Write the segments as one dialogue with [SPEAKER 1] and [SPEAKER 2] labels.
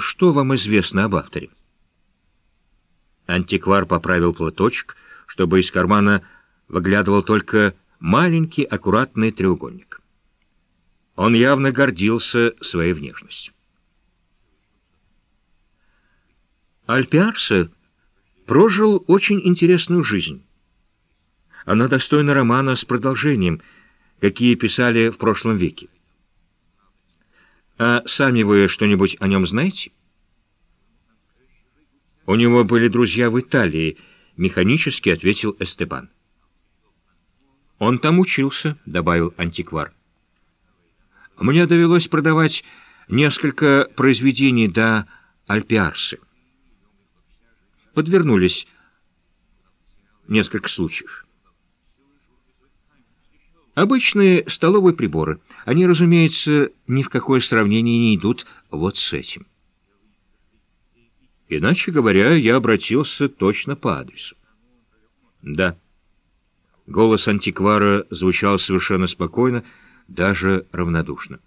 [SPEAKER 1] что вам известно об авторе?» Антиквар поправил платочек, чтобы из кармана выглядывал только маленький аккуратный треугольник. Он явно гордился своей внешностью. Альпиарсе прожил очень интересную жизнь. Она достойна романа с продолжением, какие писали в прошлом веке. А сами вы что-нибудь о нем знаете? У него были друзья в Италии, механически ответил Эстебан. Он там учился, добавил антиквар. Мне довелось продавать несколько произведений до Альпиарсы. Подвернулись несколько случаев. Обычные столовые приборы. Они, разумеется, ни в какое сравнение не идут вот с этим. Иначе говоря, я обратился точно по адресу. Да. Голос антиквара звучал совершенно спокойно, даже равнодушно.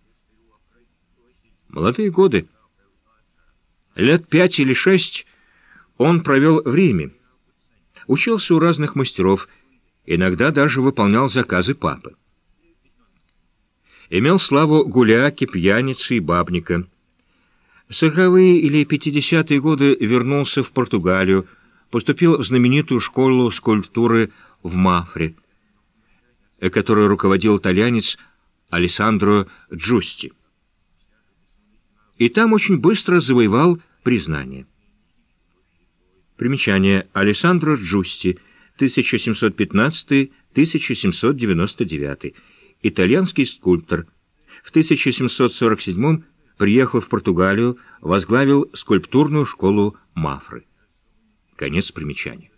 [SPEAKER 1] Молодые годы. Лет пять или шесть он провел в Риме. Учился у разных мастеров, иногда даже выполнял заказы папы. Имел славу гуляки, пьяницы и бабника. Сороковые или пятидесятые годы вернулся в Португалию, поступил в знаменитую школу скульптуры в Мафре, которую руководил итальянец Алессандро Джусти. И там очень быстро завоевал признание. Примечание. Алессандро Джусти, 1715-1799. Итальянский скульптор. В 1747 приехал в Португалию, возглавил скульптурную школу Мафры. Конец примечания.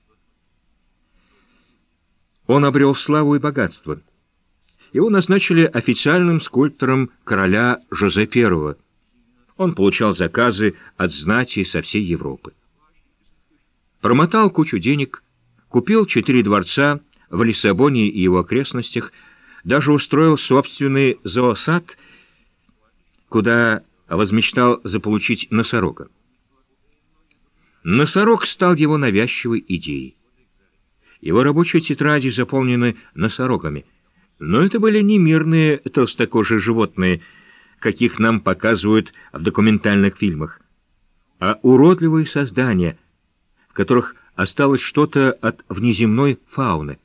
[SPEAKER 1] Он обрел славу и богатство. Его назначили официальным скульптором короля Жозе I. Он получал заказы от знати со всей Европы. Промотал кучу денег, купил четыре дворца в Лиссабоне и его окрестностях, даже устроил собственный зоосад, куда возмечтал заполучить носорога. Носорог стал его навязчивой идеей. Его рабочие тетради заполнены носорогами, но это были не мирные толстокожие животные, каких нам показывают в документальных фильмах, а уродливые создания — которых осталось что-то от внеземной фауны.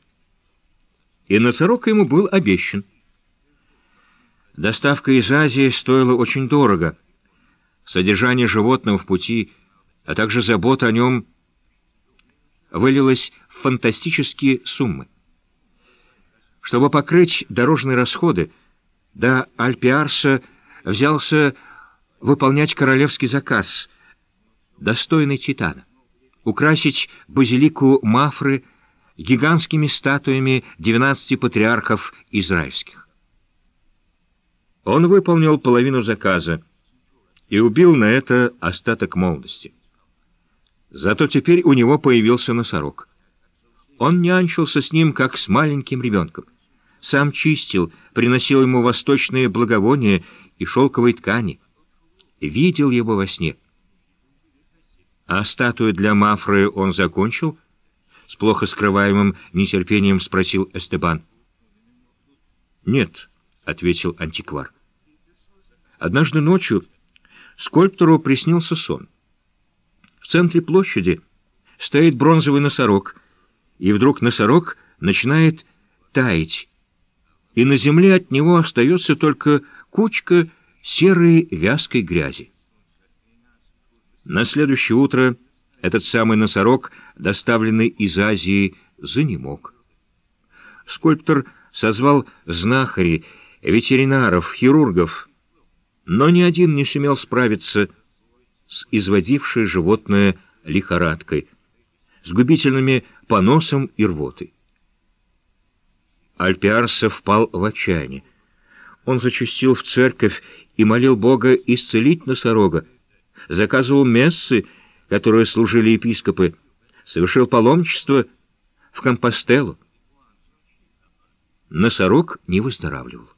[SPEAKER 1] И носорог ему был обещан. Доставка из Азии стоила очень дорого. Содержание животного в пути, а также забота о нем вылилось в фантастические суммы. Чтобы покрыть дорожные расходы, до Альпиарса взялся выполнять королевский заказ, достойный Титана украсить базилику Мафры гигантскими статуями двенадцати патриархов израильских. Он выполнил половину заказа и убил на это остаток молодости. Зато теперь у него появился носорог. Он нянчился с ним, как с маленьким ребенком. Сам чистил, приносил ему восточные благовония и шелковые ткани. Видел его во сне — «А статую для Мафры он закончил?» С плохо скрываемым нетерпением спросил Эстебан. «Нет», — ответил антиквар. Однажды ночью скульптору приснился сон. В центре площади стоит бронзовый носорог, и вдруг носорог начинает таять, и на земле от него остается только кучка серой вязкой грязи. На следующее утро этот самый носорог, доставленный из Азии, занемог. Скульптор созвал знахарей, ветеринаров, хирургов, но ни один не сумел справиться с изводившей животное лихорадкой, с губительными поносом и рвотой. Альпиарса впал в отчаяние. Он зачастил в церковь и молил Бога исцелить носорога, заказывал мессы, которые служили епископы, совершил паломничество в Компостелу. Носорог не выздоравливал.